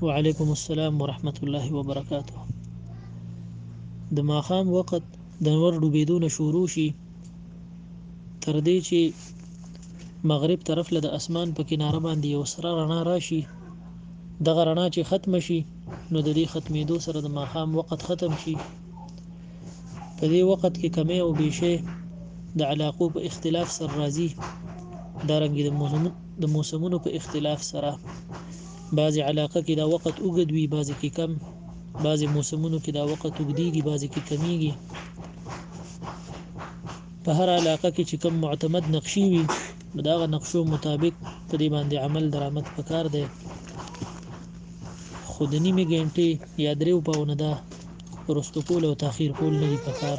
وعلیکم السلام ورحمت الله وبرکاته د ماخام وخت د نور ډوبېدو نه شروع شي تر دې چې مغرب طرف له د اسمان په کناره باندې یو سره رڼا راشي دغه رڼا چې ختم شي نو د دې ختمېدو سره د ماخام وخت ختم شي په دې وخت کې کمی او بیشه د علاقو په اختلاف سره راځي دارنګې د موسمونو د موسمونو په اختلاف سره بعضې علاقه کې دا وخت اوږد وي بعضې کې کم بعضې موسمونو کې دا وخت اوږدېږي بعضې کې کمیږي په هر علاقه کې چې کم معتمد نقشي وي نو دغه نقشو مطابق په دې باندې عمل درآمد پکار دی خو د نیمې ګنټې یا دریو پاونه دا وروستو کول او تاخیر کول نه دي پکار